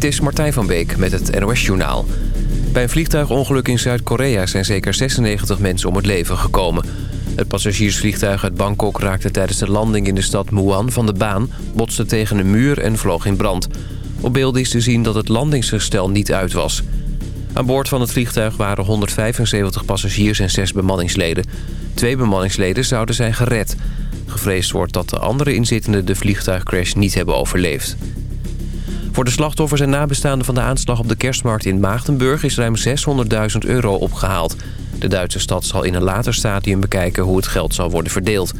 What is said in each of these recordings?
Dit is Martijn van Beek met het NOS Journaal. Bij een vliegtuigongeluk in Zuid-Korea zijn zeker 96 mensen om het leven gekomen. Het passagiersvliegtuig uit Bangkok raakte tijdens de landing in de stad Muan van de baan... botste tegen een muur en vloog in brand. Op beelden is te zien dat het landingsgestel niet uit was. Aan boord van het vliegtuig waren 175 passagiers en 6 bemanningsleden. Twee bemanningsleden zouden zijn gered. Gevreesd wordt dat de andere inzittenden de vliegtuigcrash niet hebben overleefd. Voor de slachtoffers en nabestaanden van de aanslag op de kerstmarkt in Maagdenburg... is ruim 600.000 euro opgehaald. De Duitse stad zal in een later stadium bekijken hoe het geld zal worden verdeeld.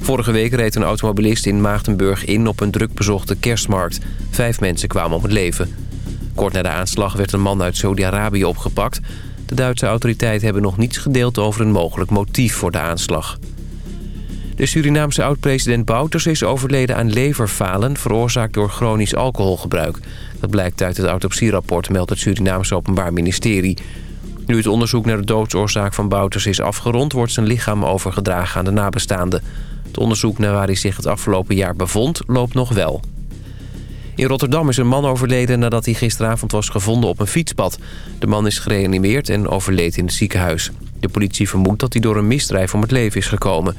Vorige week reed een automobilist in Maagdenburg in op een drukbezochte kerstmarkt. Vijf mensen kwamen om het leven. Kort na de aanslag werd een man uit Saudi-Arabië opgepakt. De Duitse autoriteiten hebben nog niets gedeeld over een mogelijk motief voor de aanslag. De Surinaamse oud-president Bouters is overleden aan leverfalen... veroorzaakt door chronisch alcoholgebruik. Dat blijkt uit het autopsierapport, meldt het Surinaamse Openbaar Ministerie. Nu het onderzoek naar de doodsoorzaak van Bouters is afgerond... wordt zijn lichaam overgedragen aan de nabestaanden. Het onderzoek naar waar hij zich het afgelopen jaar bevond, loopt nog wel. In Rotterdam is een man overleden nadat hij gisteravond was gevonden op een fietspad. De man is gereanimeerd en overleed in het ziekenhuis. De politie vermoedt dat hij door een misdrijf om het leven is gekomen...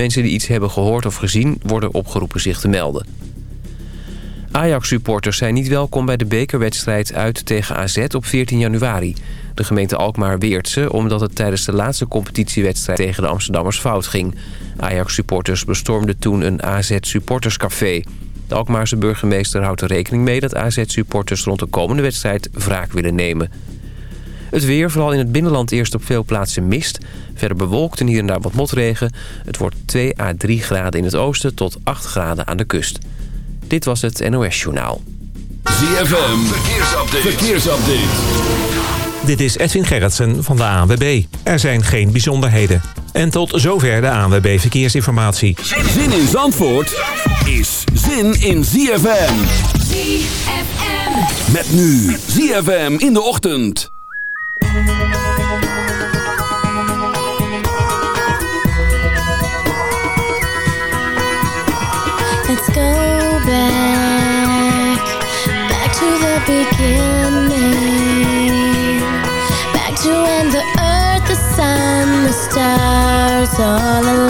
Mensen die iets hebben gehoord of gezien worden opgeroepen zich te melden. Ajax-supporters zijn niet welkom bij de bekerwedstrijd uit tegen AZ op 14 januari. De gemeente Alkmaar weert ze omdat het tijdens de laatste competitiewedstrijd tegen de Amsterdammers fout ging. Ajax-supporters bestormden toen een AZ-supporterscafé. De Alkmaarse burgemeester houdt er rekening mee dat AZ-supporters rond de komende wedstrijd wraak willen nemen. Het weer, vooral in het binnenland eerst op veel plaatsen mist. Verder bewolkt en hier en daar wat motregen. Het wordt 2 à 3 graden in het oosten tot 8 graden aan de kust. Dit was het NOS Journaal. ZFM, verkeersupdate. verkeersupdate. Dit is Edwin Gerritsen van de ANWB. Er zijn geen bijzonderheden. En tot zover de ANWB Verkeersinformatie. Zin in Zandvoort is zin in ZFM. ZFM. Met nu ZFM in de ochtend. All aligned.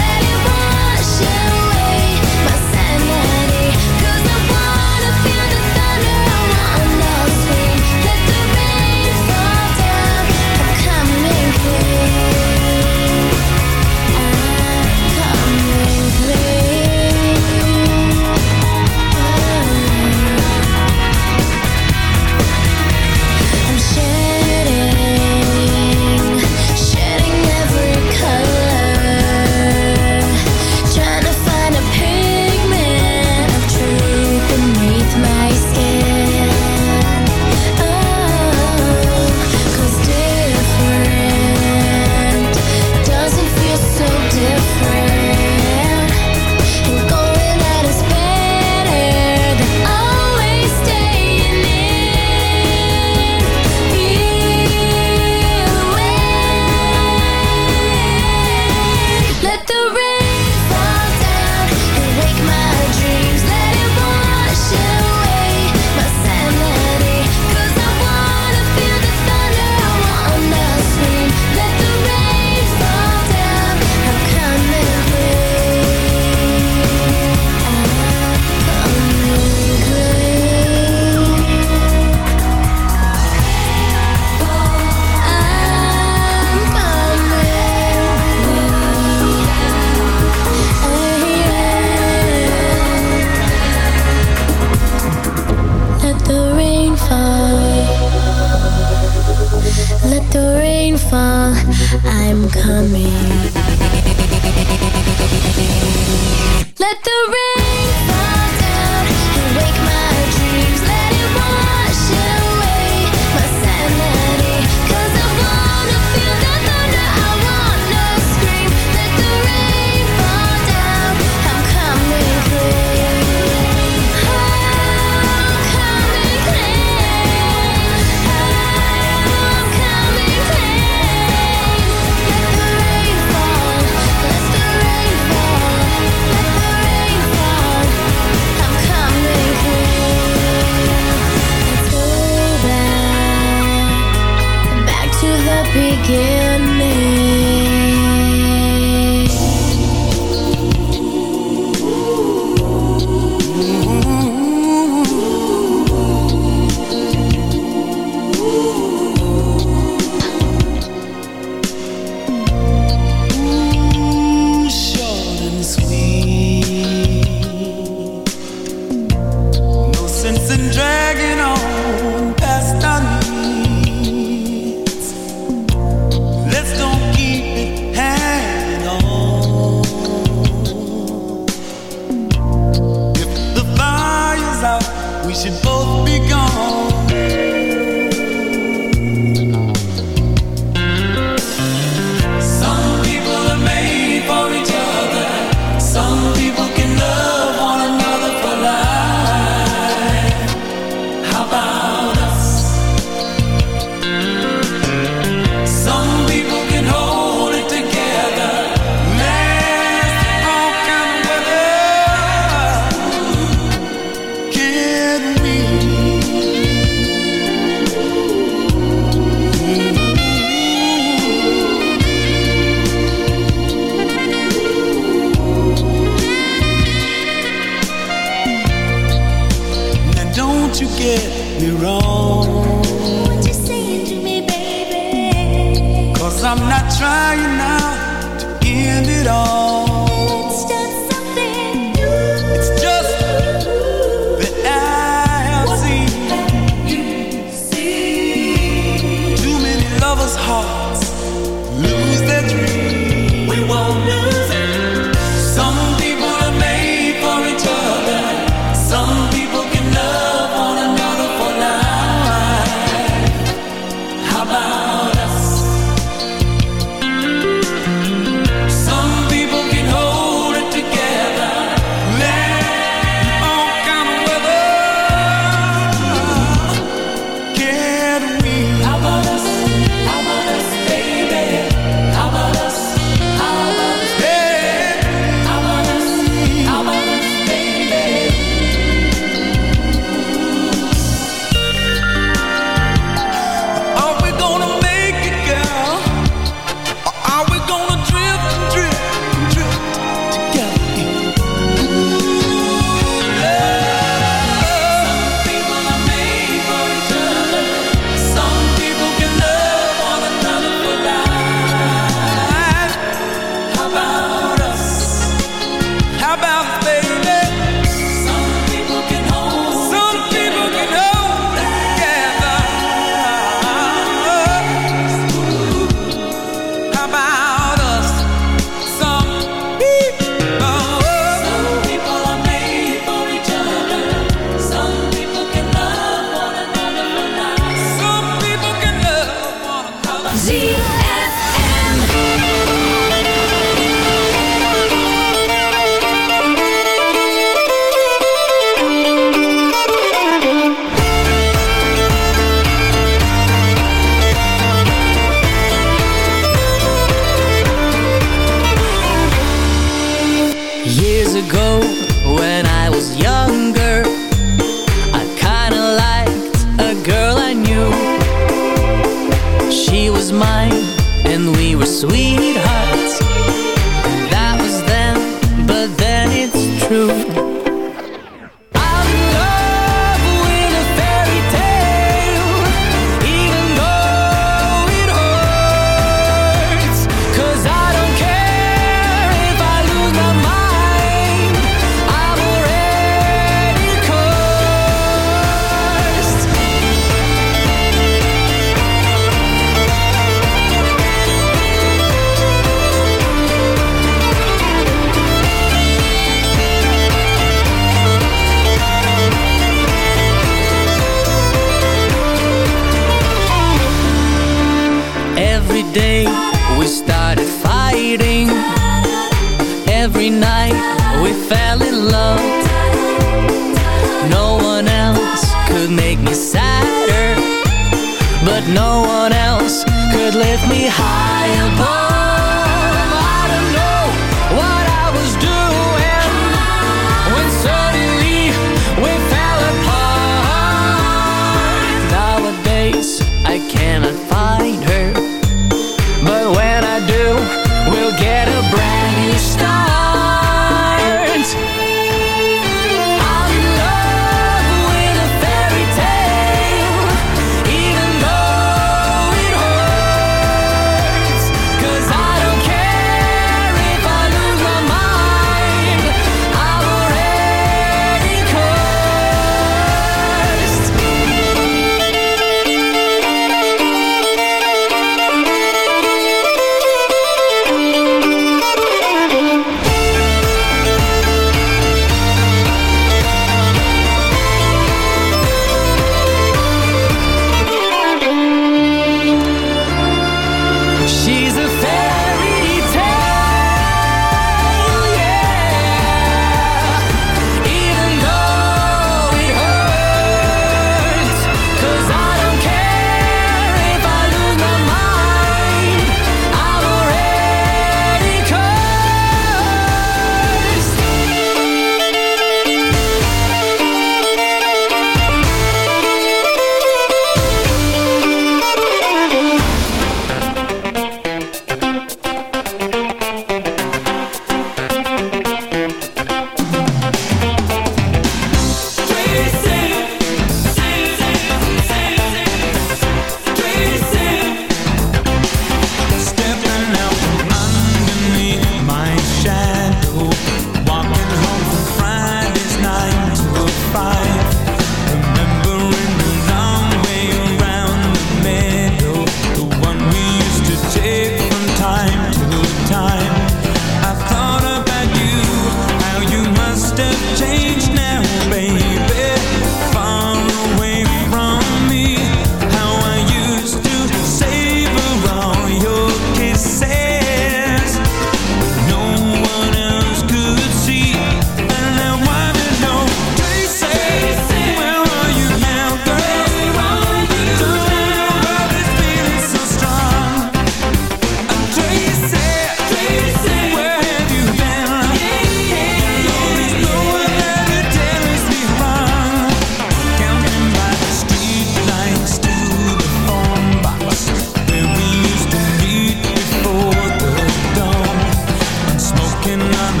broken, I'm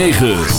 9.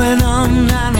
Went on and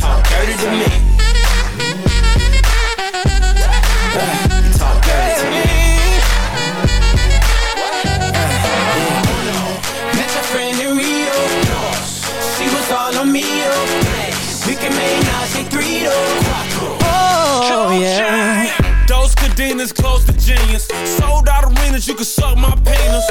Talk dirty to me. You talk dirty to me. Met friend in Rio. She was all on me. We can make yeah. Those cadenas close to genius. Sold out arenas, you can suck my penis.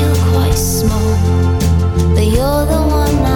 feel quite small, but you're the one.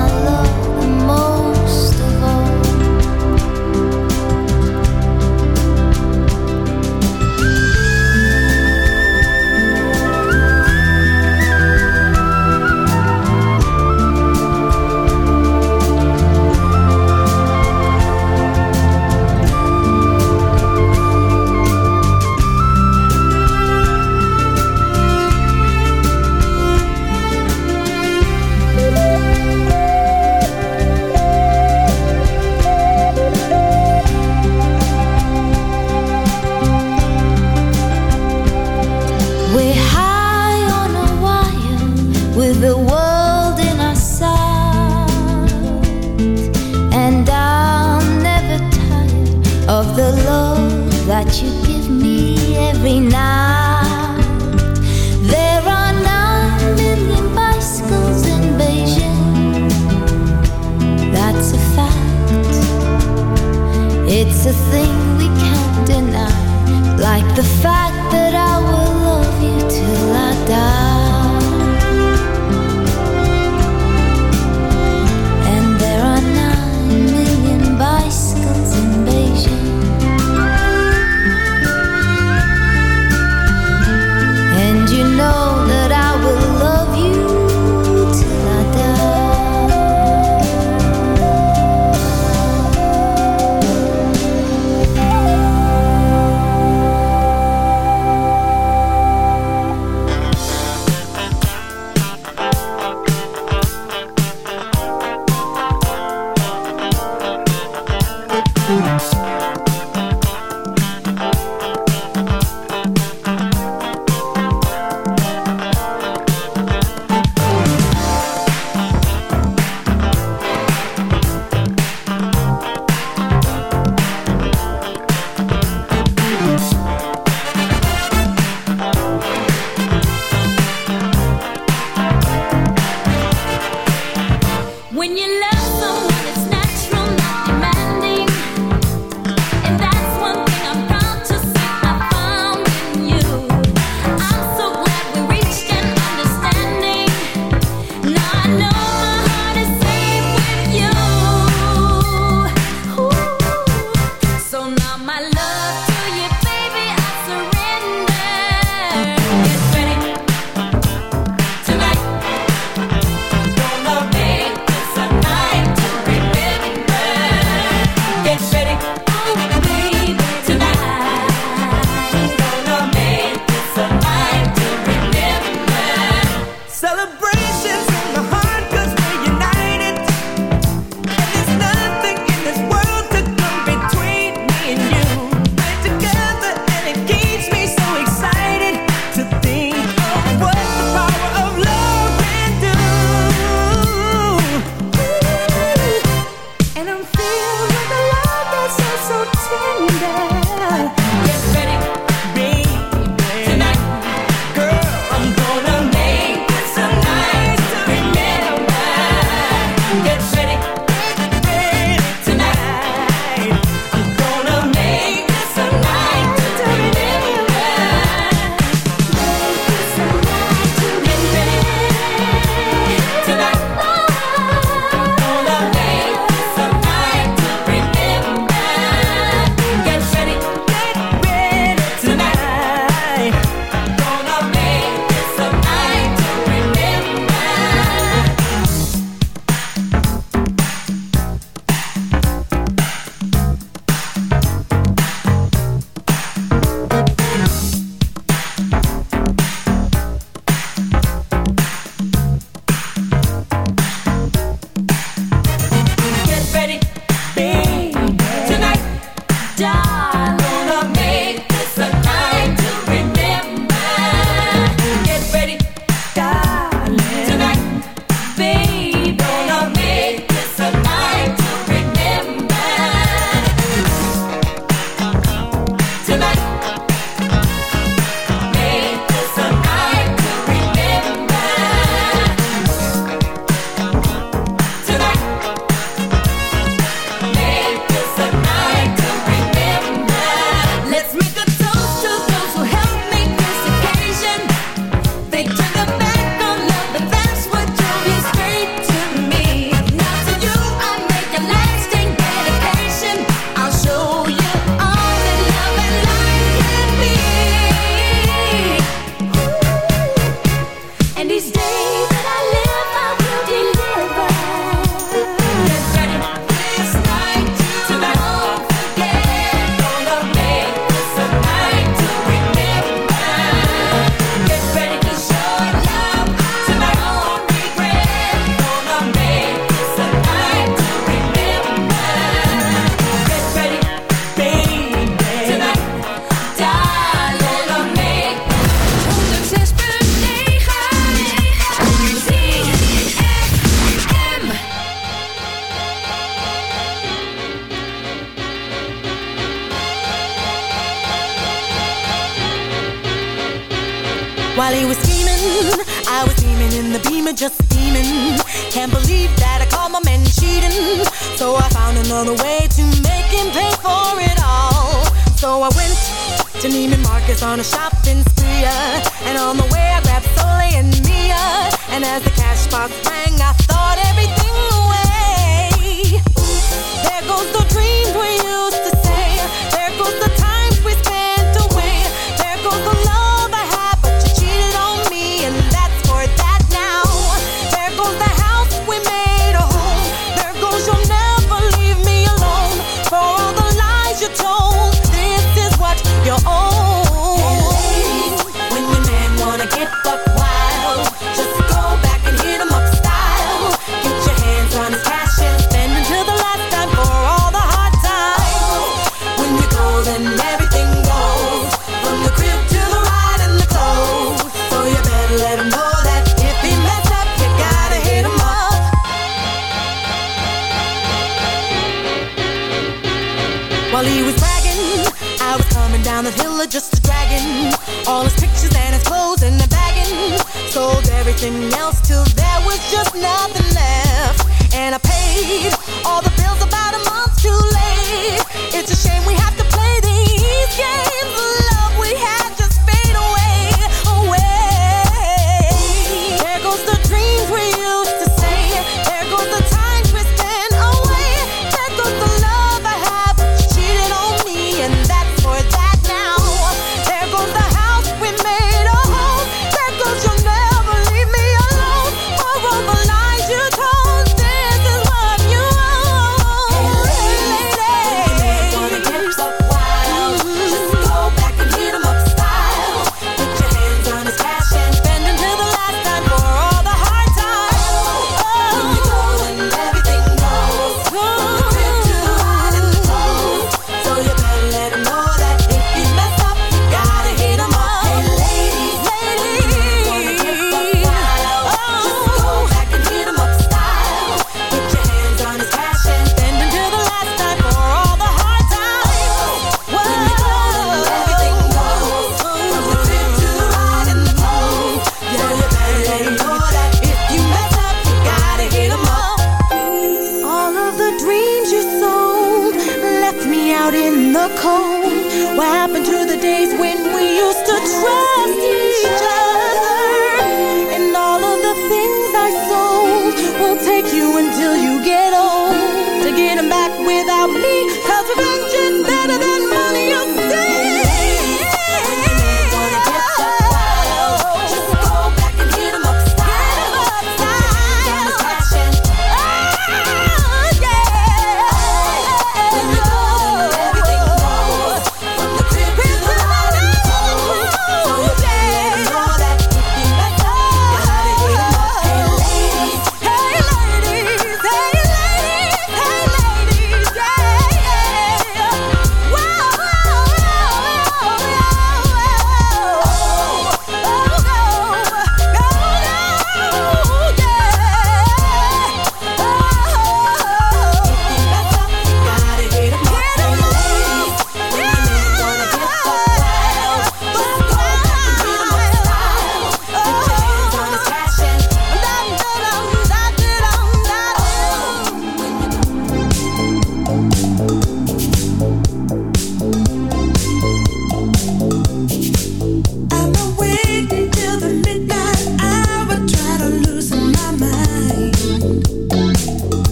the fire nothing else till there was just nothing left. And I paid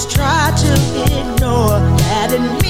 Must try to ignore that it